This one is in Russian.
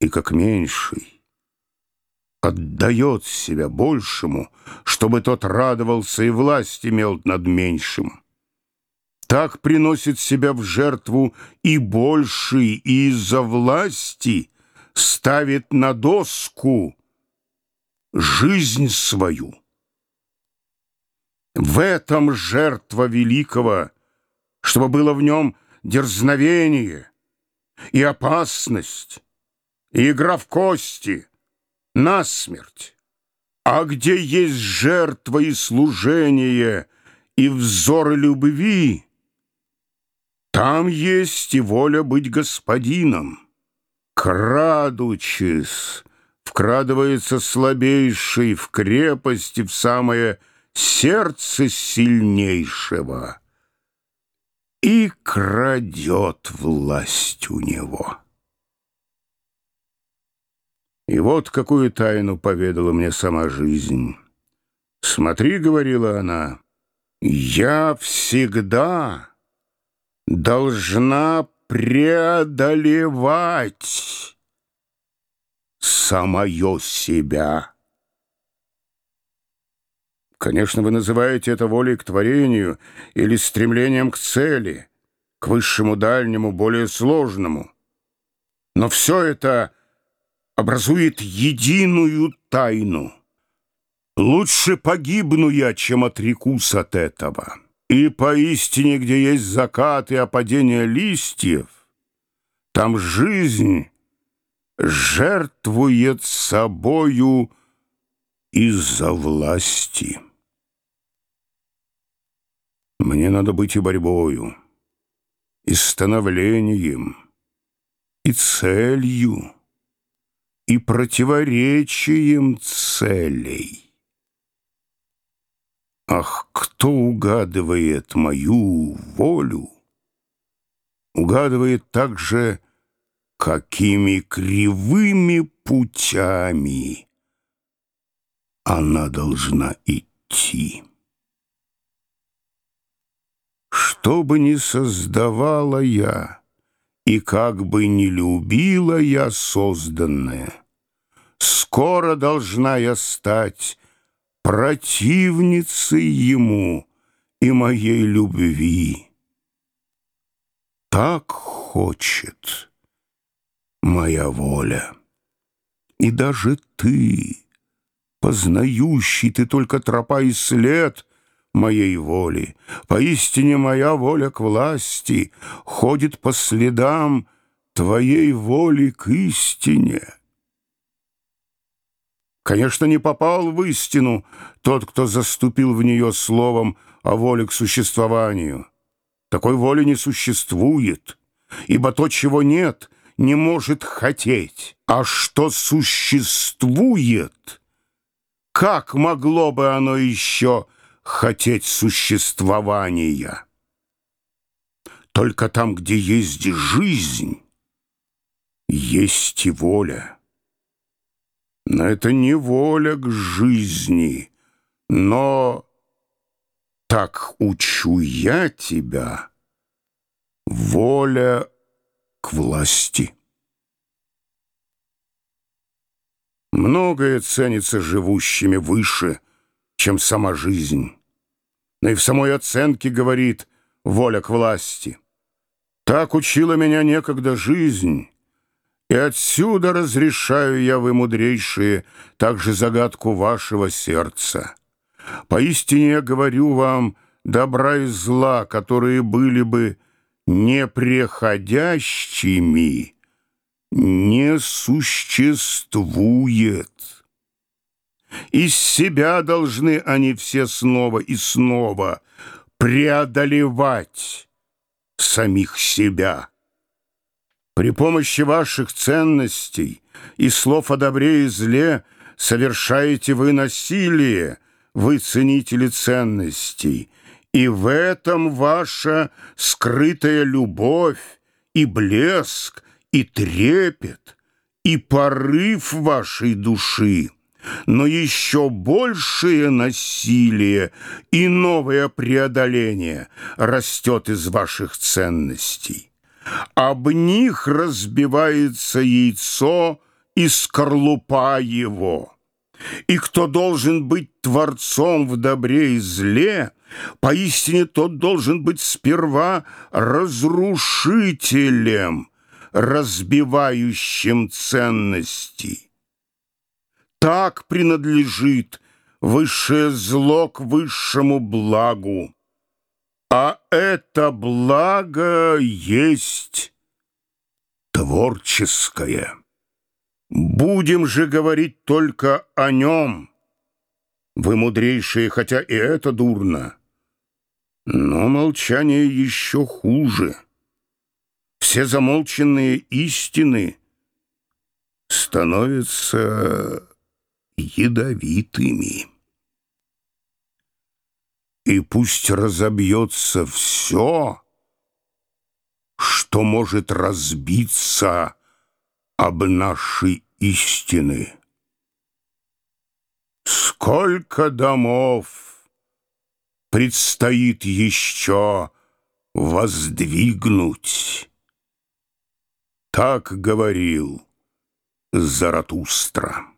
и как меньший отдает себя большему, чтобы тот радовался и власть имел над меньшим. Так приносит себя в жертву и больший, и из-за власти ставит на доску жизнь свою. В этом жертва великого, чтобы было в нем дерзновение и опасность, игра в кости, насмерть. А где есть жертва и служение, и взоры любви, там есть и воля быть господином. Крадучись, вкрадывается слабейший в крепости в самое сердце сильнейшего и крадет власть у него. И вот какую тайну поведала мне сама жизнь. «Смотри», — говорила она, — «я всегда должна преодолевать самое себя». Конечно, вы называете это волей к творению или стремлением к цели, к высшему дальнему, более сложному. Но все это образует единую тайну. Лучше погибну я, чем отрекусь от этого. И поистине, где есть закат и опадение листьев, там жизнь жертвует собою из-за власти. Мне надо быть и борьбою, и становлением, и целью, и противоречием целей. Ах, кто угадывает мою волю, угадывает также, какими кривыми путями она должна идти. Что бы ни создавала я, и как бы ни любила я созданное, скоро должна я стать противницей ему и моей любви. Так хочет моя воля. И даже ты, познающий ты только тропа и след — моей воли. Поистине моя воля к власти ходит по следам твоей воли к истине. Конечно, не попал в истину тот, кто заступил в нее словом о воле к существованию. Такой воли не существует, ибо то, чего нет, не может хотеть, а что существует, как могло бы оно еще хотеть существования. Только там, где есть жизнь, есть и воля. Но это не воля к жизни, но так учу я тебя, воля к власти. Многое ценится живущими выше, чем сама жизнь но и в самой оценке говорит воля к власти. Так учила меня некогда жизнь, и отсюда разрешаю я вы, мудрейшие, также загадку вашего сердца. Поистине я говорю вам, добра и зла, которые были бы непреходящими, не существует. Из себя должны они все снова и снова преодолевать самих себя. При помощи ваших ценностей и слов о добре и зле совершаете вы насилие, вы ценители ценностей, и в этом ваша скрытая любовь и блеск, и трепет, и порыв вашей души но еще большее насилие и новое преодоление растет из ваших ценностей. Об них разбивается яйцо и скорлупа его. И кто должен быть творцом в добре и зле, поистине тот должен быть сперва разрушителем, разбивающим ценности. Так принадлежит высшее зло к высшему благу. А это благо есть творческое. Будем же говорить только о нем. Вы мудрейшие, хотя и это дурно. Но молчание еще хуже. Все замолченные истины становятся ядовитыми. И пусть разобьется все, что может разбиться об нашей истины. Сколько домов предстоит еще воздвигнуть? Так говорил Заратустра.